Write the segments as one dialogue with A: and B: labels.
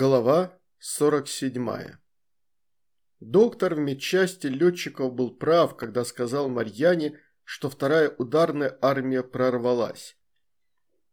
A: Глава 47 Доктор в медчасти летчиков был прав, когда сказал Марьяне, что вторая ударная армия прорвалась.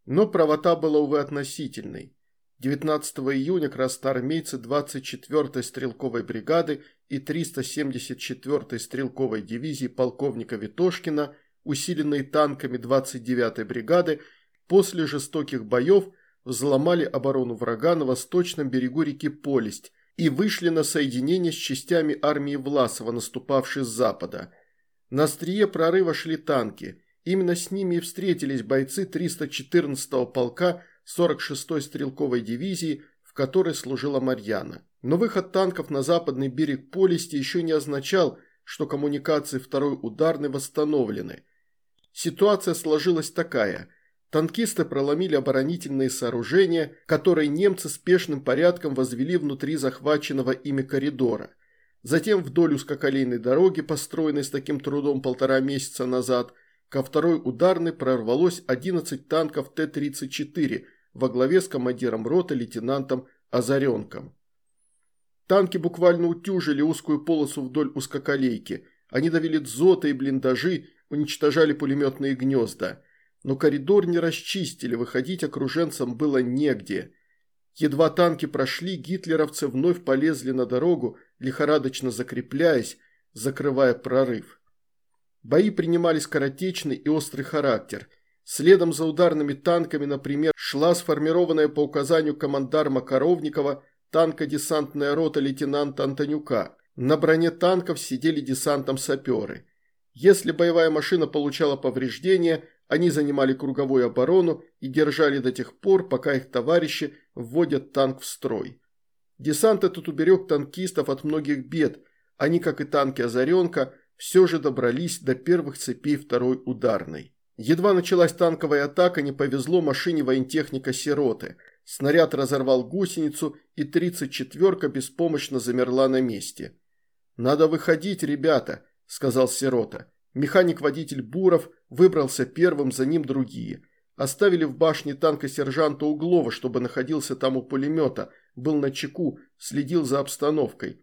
A: Но правота была, увы, относительной. 19 июня красноармейцы 24-й стрелковой бригады и 374-й стрелковой дивизии полковника Витошкина, усиленные танками 29-й бригады, после жестоких боев – взломали оборону врага на восточном берегу реки Полесть и вышли на соединение с частями армии Власова, наступавшей с запада. На острие прорыва шли танки. Именно с ними и встретились бойцы 314-го полка 46-й стрелковой дивизии, в которой служила Марьяна. Но выход танков на западный берег Полести еще не означал, что коммуникации второй ударной восстановлены. Ситуация сложилась такая – Танкисты проломили оборонительные сооружения, которые немцы спешным порядком возвели внутри захваченного ими коридора. Затем вдоль узкоколейной дороги, построенной с таким трудом полтора месяца назад, ко второй ударной прорвалось 11 танков Т-34 во главе с командиром роты лейтенантом Озаренком. Танки буквально утюжили узкую полосу вдоль узкоколейки. Они давили дзоты и блиндажи, уничтожали пулеметные гнезда но коридор не расчистили, выходить окруженцам было негде. Едва танки прошли, гитлеровцы вновь полезли на дорогу, лихорадочно закрепляясь, закрывая прорыв. Бои принимали скоротечный и острый характер. Следом за ударными танками, например, шла сформированная по указанию командарма Коровникова танкодесантная рота лейтенанта Антонюка. На броне танков сидели десантом саперы. Если боевая машина получала повреждения – они занимали круговую оборону и держали до тех пор, пока их товарищи вводят танк в строй. Десант этот уберег танкистов от многих бед. Они, как и танки «Озаренка», все же добрались до первых цепей второй ударной. Едва началась танковая атака, не повезло машине воентехника «Сироты». Снаряд разорвал гусеницу, и 34-ка беспомощно замерла на месте. «Надо выходить, ребята», – сказал Сирота. Механик-водитель Буров выбрался первым, за ним другие. Оставили в башне танка сержанта Углова, чтобы находился там у пулемета, был на чеку, следил за обстановкой.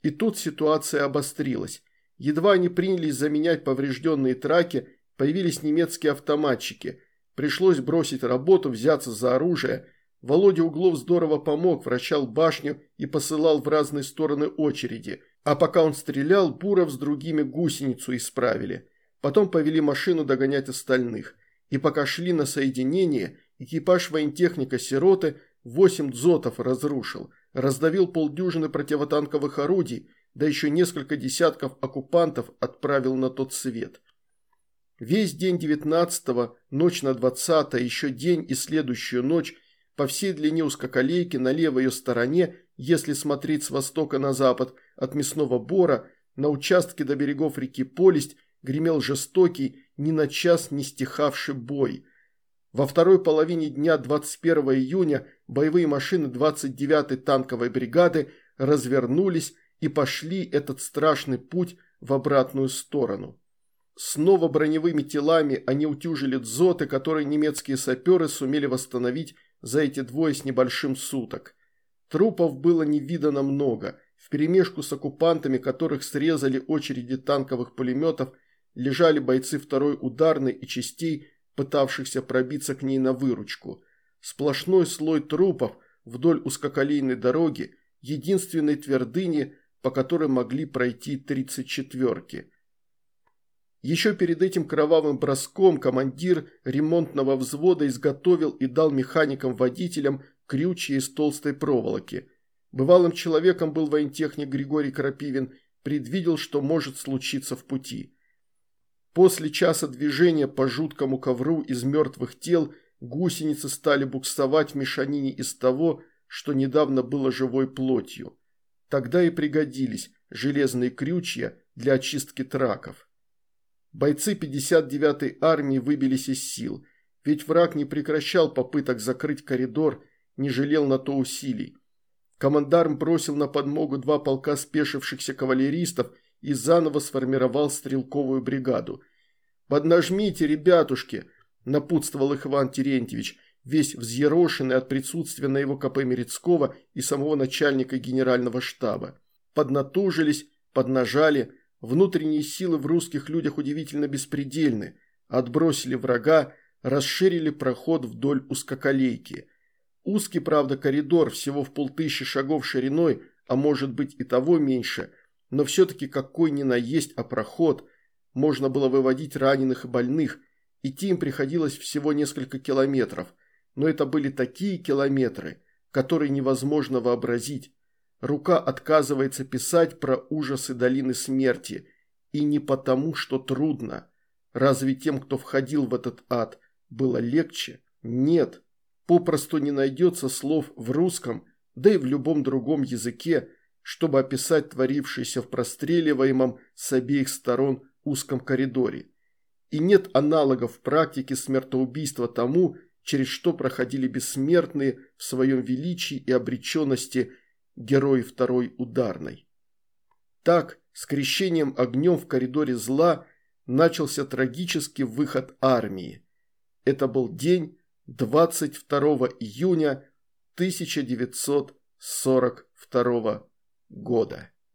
A: И тут ситуация обострилась. Едва они принялись заменять поврежденные траки, появились немецкие автоматчики. Пришлось бросить работу, взяться за оружие. Володя Углов здорово помог, вращал башню и посылал в разные стороны очереди – а пока он стрелял, Буров с другими гусеницу исправили. Потом повели машину догонять остальных. И пока шли на соединение, экипаж воентехника «Сироты» восемь дзотов разрушил, раздавил полдюжины противотанковых орудий, да еще несколько десятков оккупантов отправил на тот свет. Весь день 19-го, ночь на 20 еще день и следующую ночь по всей длине узкоколейки на левой ее стороне, если смотреть с востока на запад, от мясного бора, на участке до берегов реки Полесть гремел жестокий, ни на час не стихавший бой. Во второй половине дня 21 июня боевые машины 29-й танковой бригады развернулись и пошли этот страшный путь в обратную сторону. Снова броневыми телами они утюжили дзоты, которые немецкие саперы сумели восстановить за эти двое с небольшим суток. Трупов было невидано много. Вперемешку с оккупантами, которых срезали очереди танковых пулеметов, лежали бойцы второй ударной и частей, пытавшихся пробиться к ней на выручку. Сплошной слой трупов вдоль узкоколейной дороги, единственной твердыни, по которой могли пройти тридцать четверки. Еще перед этим кровавым броском командир ремонтного взвода изготовил и дал механикам-водителям крючья из толстой проволоки. Бывалым человеком был воентехник Григорий Крапивин, предвидел, что может случиться в пути. После часа движения по жуткому ковру из мертвых тел гусеницы стали буксовать в мешанине из того, что недавно было живой плотью. Тогда и пригодились железные крючья для очистки траков. Бойцы 59-й армии выбились из сил, ведь враг не прекращал попыток закрыть коридор, не жалел на то усилий. Командарм бросил на подмогу два полка спешившихся кавалеристов и заново сформировал стрелковую бригаду. «Поднажмите, ребятушки!» – напутствовал их Иван Терентьевич. весь взъерошенный от присутствия на его КП Мерецкого и самого начальника генерального штаба. Поднатужились, поднажали, внутренние силы в русских людях удивительно беспредельны, отбросили врага, расширили проход вдоль узкоколейки. Узкий, правда, коридор, всего в полтысячи шагов шириной, а может быть и того меньше, но все-таки какой ни на есть, а проход. Можно было выводить раненых и больных, идти им приходилось всего несколько километров, но это были такие километры, которые невозможно вообразить. Рука отказывается писать про ужасы долины смерти, и не потому, что трудно. Разве тем, кто входил в этот ад, было легче? Нет. Попросту не найдется слов в русском, да и в любом другом языке, чтобы описать творившееся в простреливаемом с обеих сторон узком коридоре. И нет аналогов в практике смертоубийства тому, через что проходили бессмертные в своем величии и обреченности герои второй ударной. Так, с крещением огнем в коридоре зла начался трагический выход армии. Это был день 22 июня 1942 года.